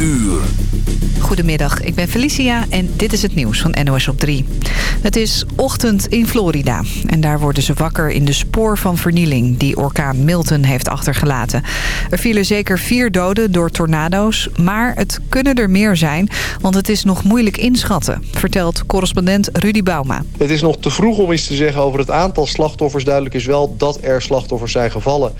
uur. Goedemiddag, ik ben Felicia en dit is het nieuws van NOS op 3. Het is ochtend in Florida en daar worden ze wakker in de spoor van vernieling... die orkaan Milton heeft achtergelaten. Er vielen zeker vier doden door tornado's, maar het kunnen er meer zijn... want het is nog moeilijk inschatten, vertelt correspondent Rudy Bauma. Het is nog te vroeg om iets te zeggen over het aantal slachtoffers. Duidelijk is wel dat er slachtoffers zijn gevallen.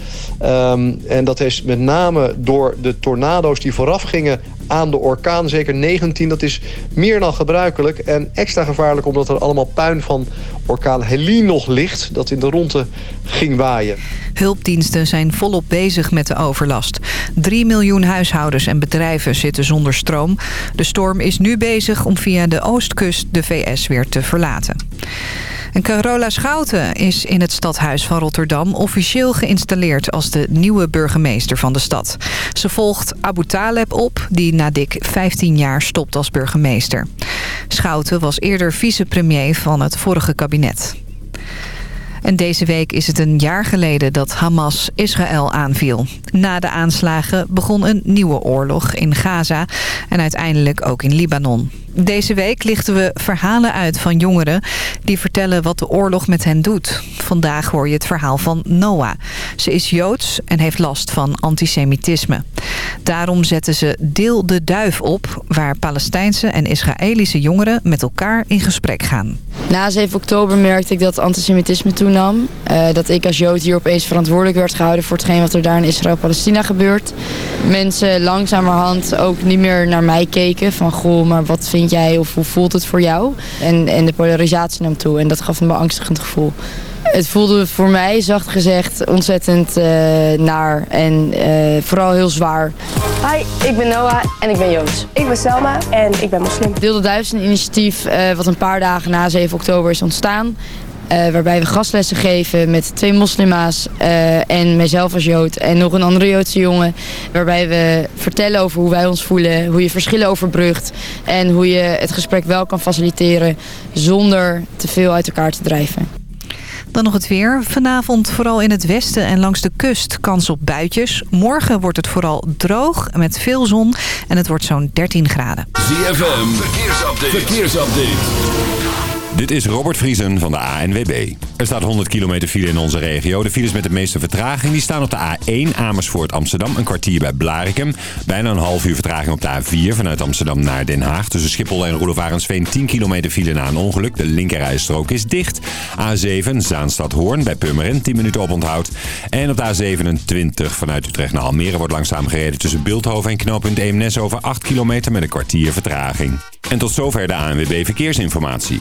Um, en dat is met name door de tornado's die vooraf gingen aan de orkaan. Zeker 19, dat is meer dan gebruikelijk. En extra gevaarlijk omdat er allemaal puin van orkaan Helene nog ligt... dat in de ronde ging waaien. Hulpdiensten zijn volop bezig met de overlast. 3 miljoen huishoudens en bedrijven zitten zonder stroom. De storm is nu bezig om via de oostkust de VS weer te verlaten. En Carola Schouten is in het stadhuis van Rotterdam officieel geïnstalleerd als de nieuwe burgemeester van de stad. Ze volgt Abu Taleb op, die na dik 15 jaar stopt als burgemeester. Schouten was eerder vicepremier van het vorige kabinet. En deze week is het een jaar geleden dat Hamas Israël aanviel. Na de aanslagen begon een nieuwe oorlog in Gaza en uiteindelijk ook in Libanon. Deze week lichten we verhalen uit van jongeren die vertellen wat de oorlog met hen doet. Vandaag hoor je het verhaal van Noah. Ze is Joods en heeft last van antisemitisme. Daarom zetten ze Deel de Duif op... waar Palestijnse en Israëlische jongeren met elkaar in gesprek gaan. Na 7 oktober merkte ik dat antisemitisme toenam. Uh, dat ik als Jood hier opeens verantwoordelijk werd gehouden... voor hetgeen wat er daar in Israël-Palestina gebeurt. Mensen langzamerhand ook niet meer naar mij keken. Van goh, maar wat vind jij of hoe voelt het voor jou? En, en de polarisatie nam toe en dat gaf een beangstigend gevoel. Het voelde voor mij, zacht gezegd, ontzettend uh, naar en uh, vooral heel zwaar. Hi, ik ben Noah en ik ben Joods. Ik ben Selma en ik ben moslim. Deel de Duif een initiatief uh, wat een paar dagen na 7 oktober is ontstaan. Uh, waarbij we gastlessen geven met twee moslima's uh, en mijzelf als Jood en nog een andere Joodse jongen. Waarbij we vertellen over hoe wij ons voelen, hoe je verschillen overbrugt en hoe je het gesprek wel kan faciliteren zonder te veel uit elkaar te drijven. Dan nog het weer. Vanavond vooral in het westen en langs de kust kans op buitjes. Morgen wordt het vooral droog met veel zon en het wordt zo'n 13 graden. ZFM, verkeersupdate. verkeersupdate. Dit is Robert Vriesen van de ANWB. Er staat 100 kilometer file in onze regio. De files met de meeste vertraging die staan op de A1 Amersfoort Amsterdam. Een kwartier bij Blarikum. Bijna een half uur vertraging op de A4 vanuit Amsterdam naar Den Haag. Tussen Schiphol en Roelofarensveen 10 kilometer file na een ongeluk. De linkerrijstrook is dicht. A7 Zaanstad Hoorn bij Purmerend 10 minuten oponthoud. En op de A27 vanuit Utrecht naar Almere wordt langzaam gereden tussen Beeldhoven en knooppunt Eemnes over 8 kilometer met een kwartier vertraging. En tot zover de ANWB Verkeersinformatie.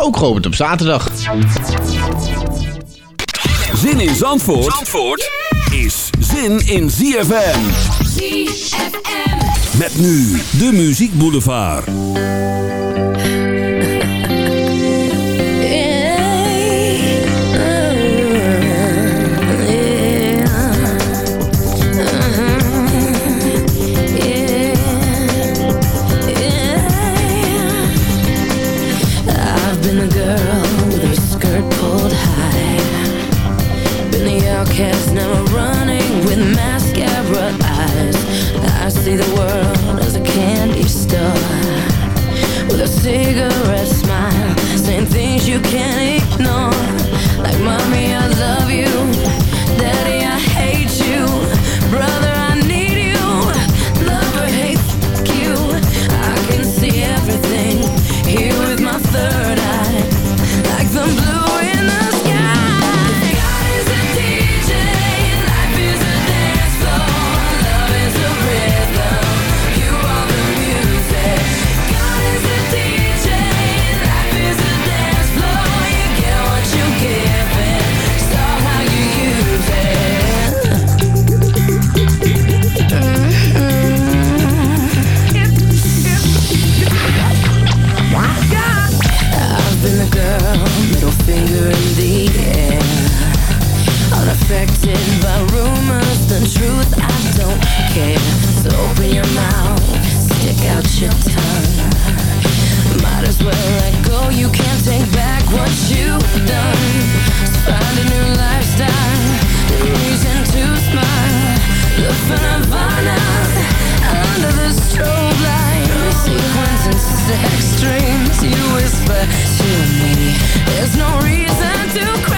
Ook geopend op zaterdag. Zin in Zandvoort, Zandvoort is zin in ZFM. ZFM. Met nu de Muziek Boulevard. distracted by rumors The truth, I don't care. So open your mouth, stick out your tongue. Might as well let go, you can't take back what you've done. So Find a new lifestyle, new reason to smile. Look for nirvana, under the strobe light. Sequins and sex dreams, you whisper to me. There's no reason to cry.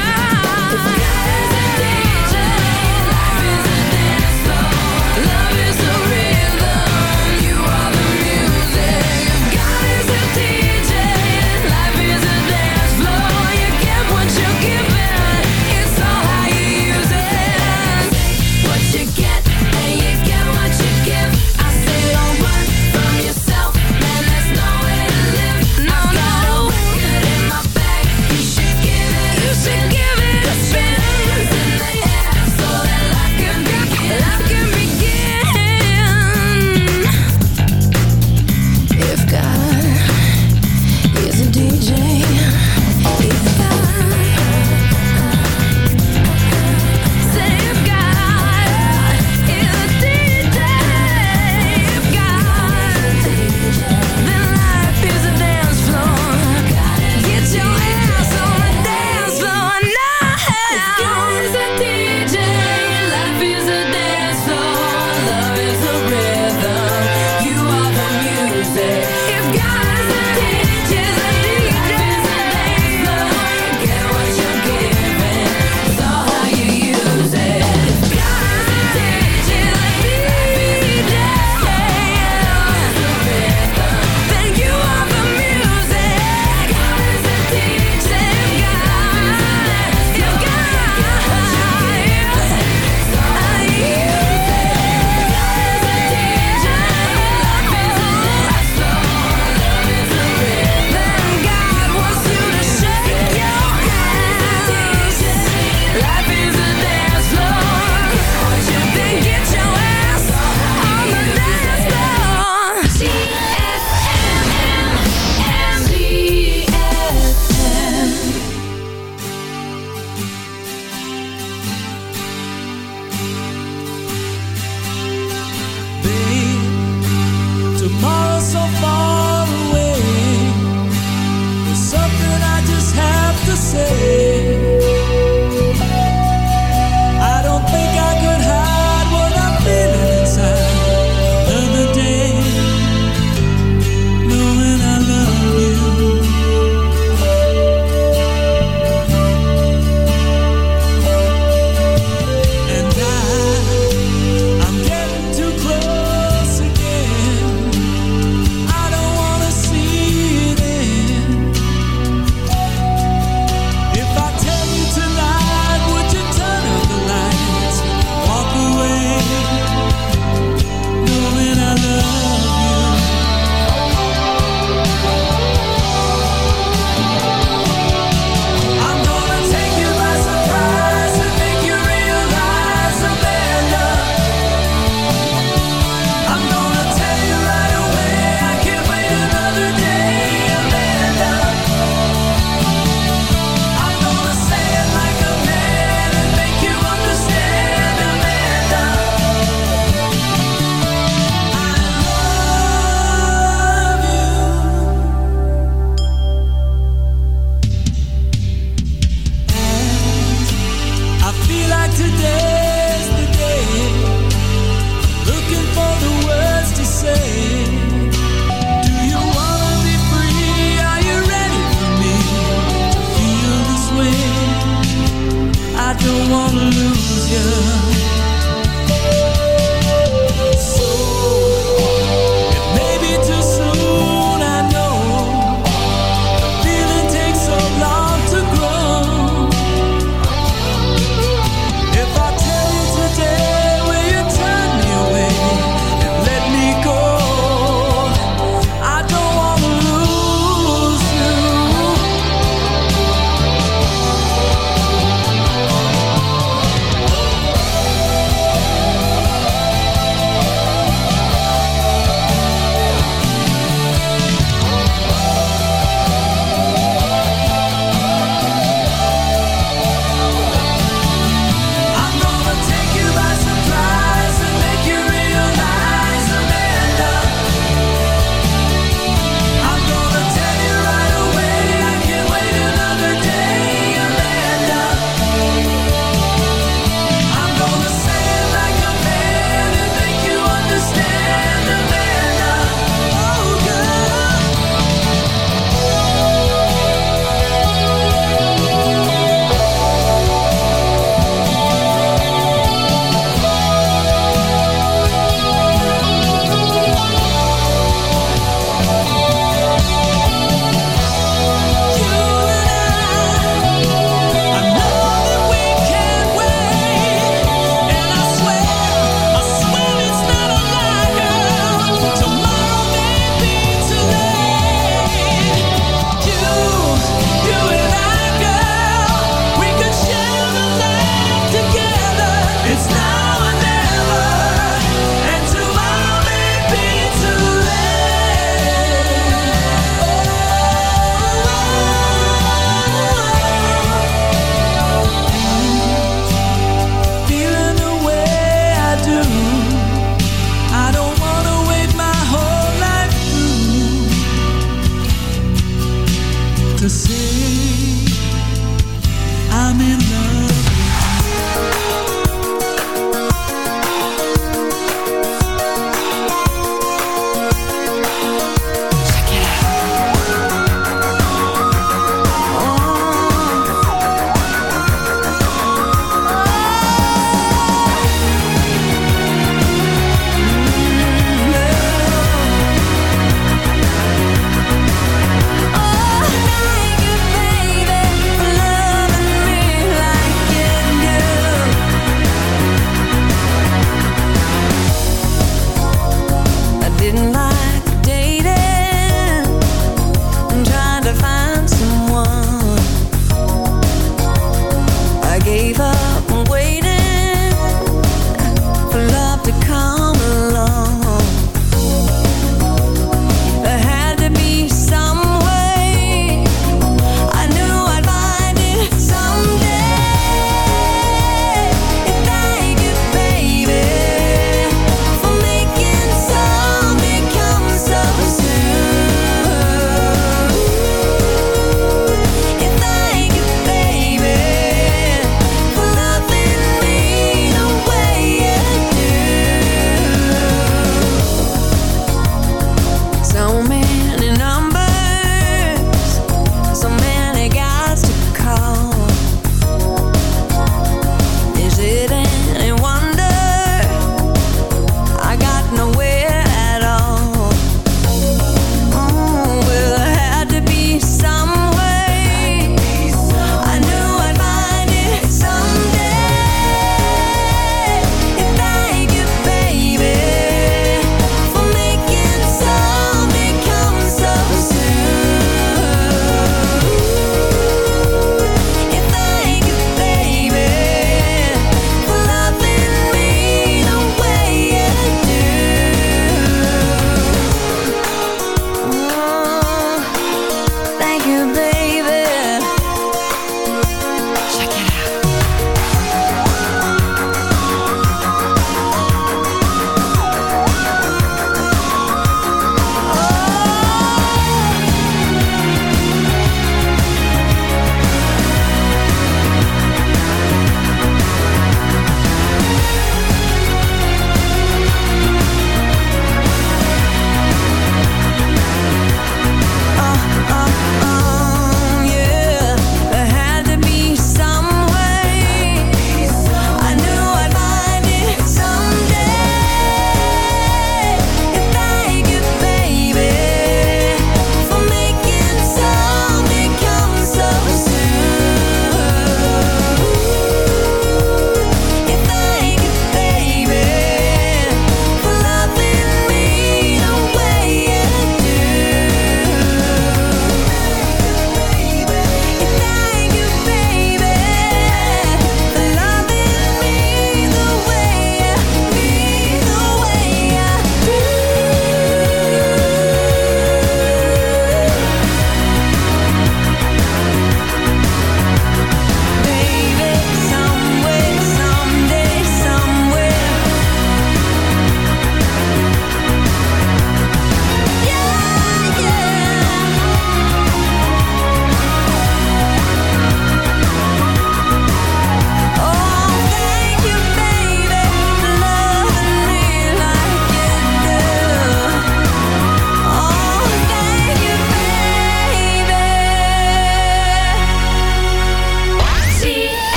I don't wanna lose you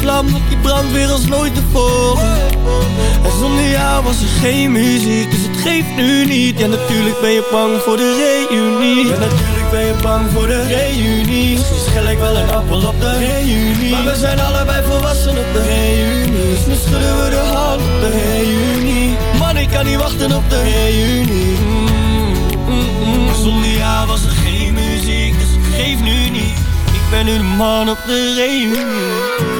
vlam, die brandt weer als nooit tevoren. En zonder jou was er geen muziek, dus het geeft nu niet. Ja natuurlijk ben je bang voor de reunie. Ja natuurlijk ben je bang voor de reunie. Misschien schel ik wel een appel op de reunie. Maar we zijn allebei volwassen op de reunie. Dus nu schudden we de hand op de reunie. Man, ik kan niet wachten op de reunie. Mm, mm, mm. Zonder jou was er geen muziek, dus geef nu niet. Ik ben nu de man op de reunie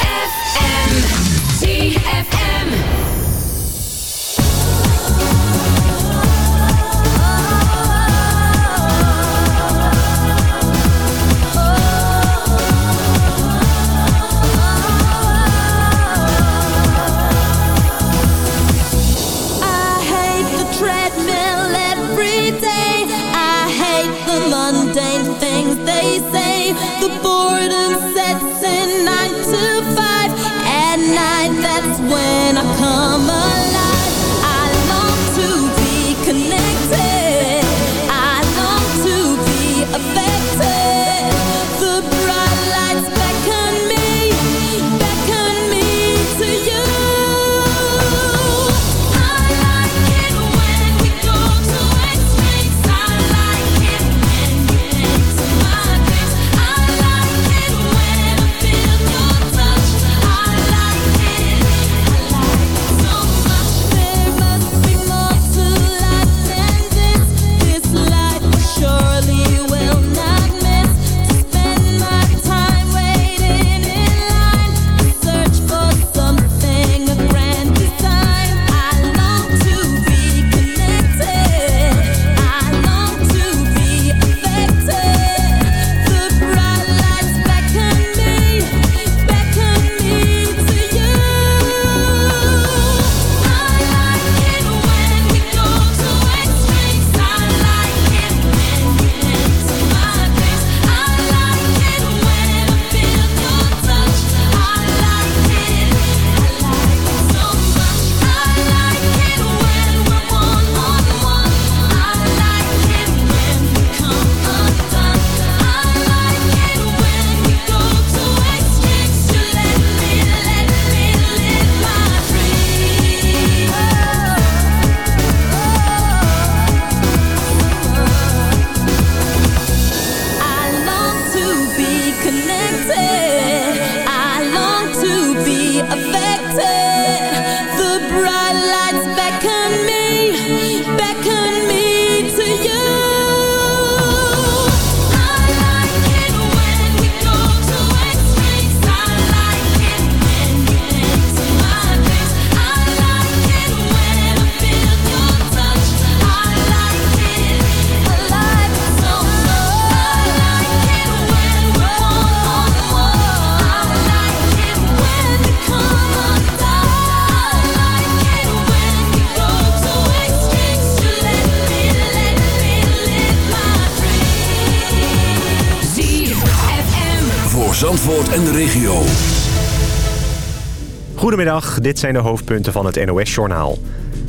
Zandvoort en de regio. Goedemiddag, dit zijn de hoofdpunten van het NOS-journaal.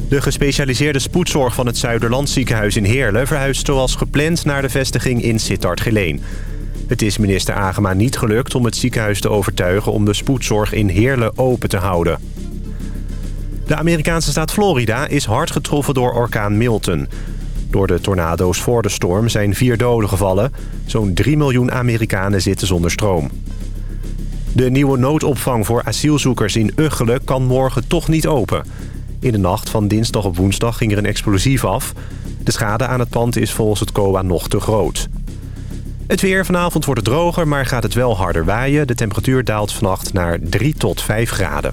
De gespecialiseerde spoedzorg van het Zuiderland ziekenhuis in Heerlen... verhuist zoals gepland naar de vestiging in Sittard-Geleen. Het is minister Agema niet gelukt om het ziekenhuis te overtuigen... om de spoedzorg in Heerlen open te houden. De Amerikaanse staat Florida is hard getroffen door orkaan Milton. Door de tornado's voor de storm zijn vier doden gevallen. Zo'n 3 miljoen Amerikanen zitten zonder stroom. De nieuwe noodopvang voor asielzoekers in Uggelen kan morgen toch niet open. In de nacht van dinsdag op woensdag ging er een explosief af. De schade aan het pand is volgens het COA nog te groot. Het weer vanavond wordt het droger, maar gaat het wel harder waaien. De temperatuur daalt vannacht naar 3 tot 5 graden.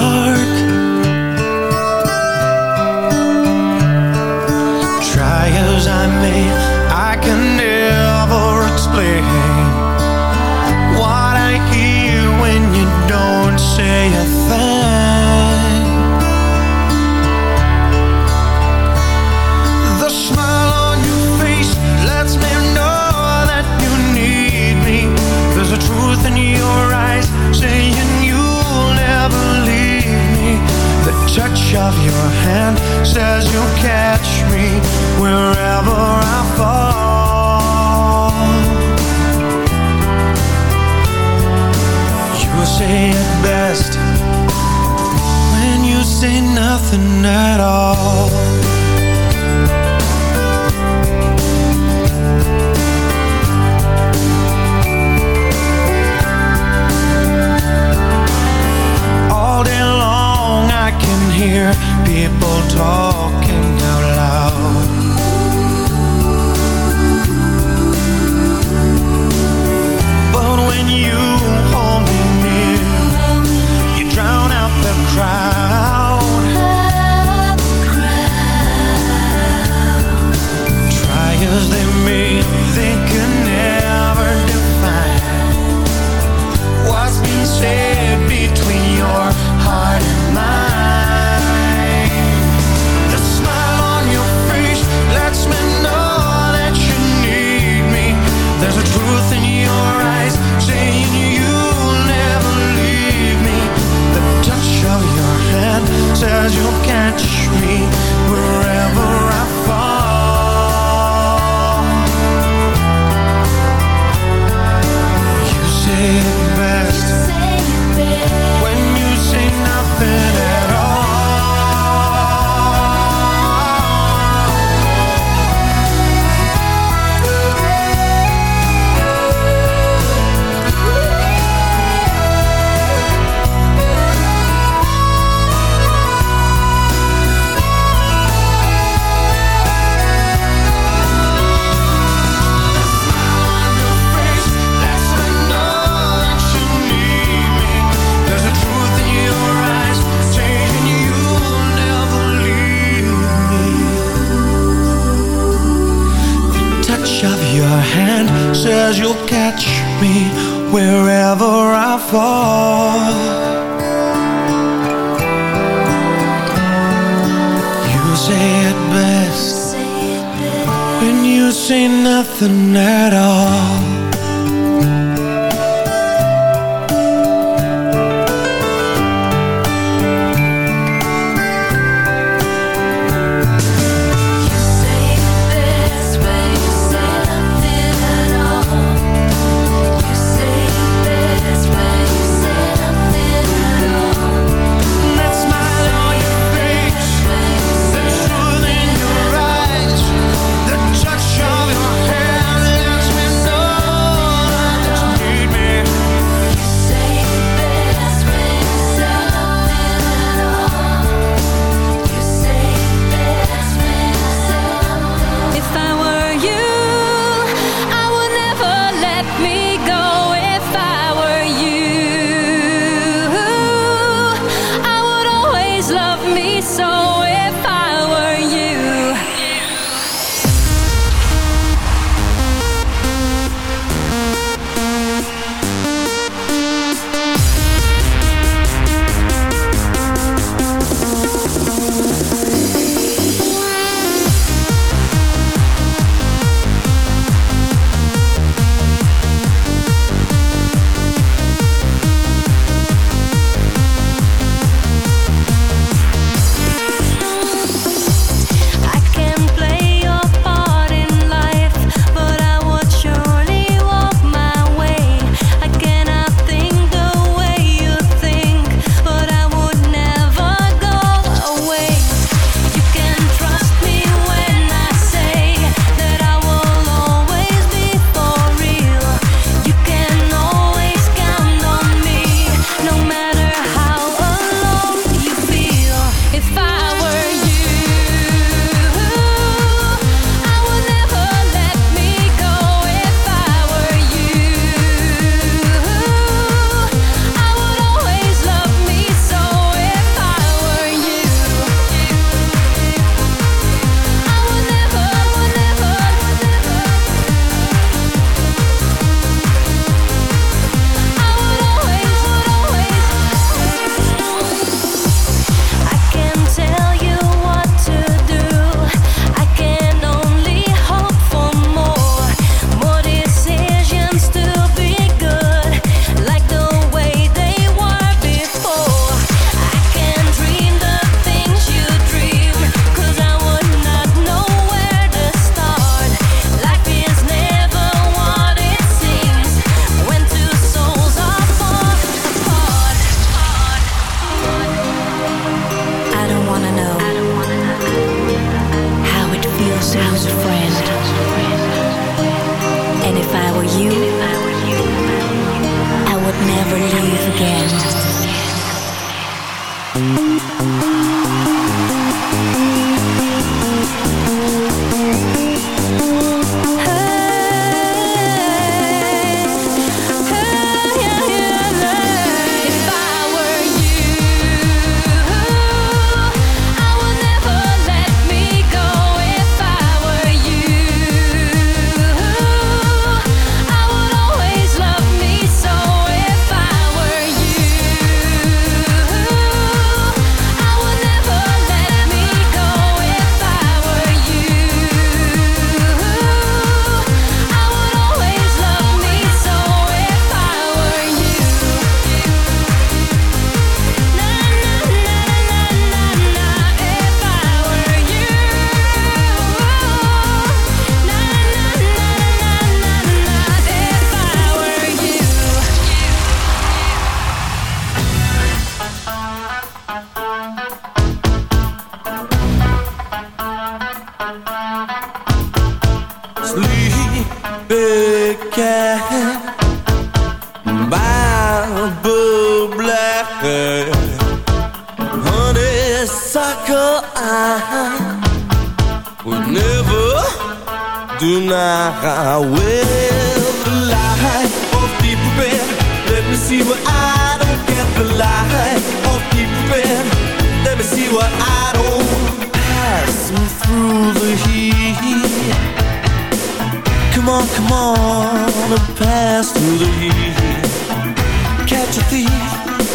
nothing else was a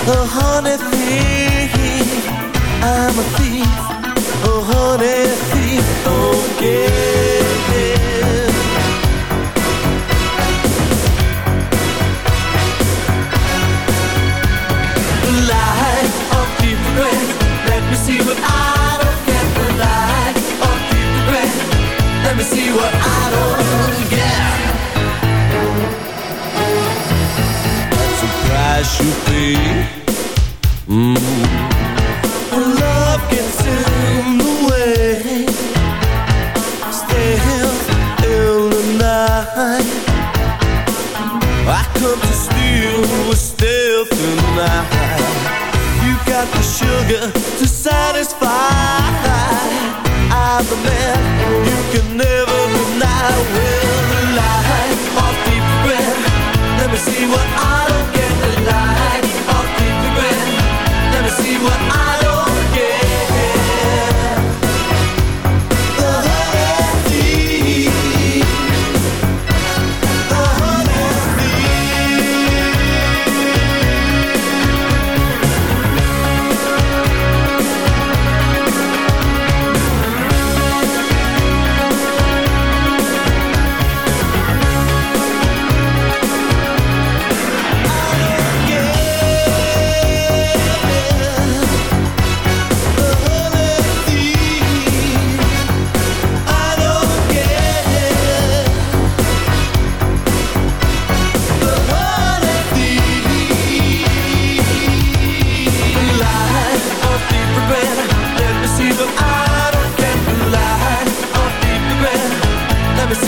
Oh honey thief, I'm a thief. Oh honey thief, don't yeah.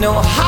No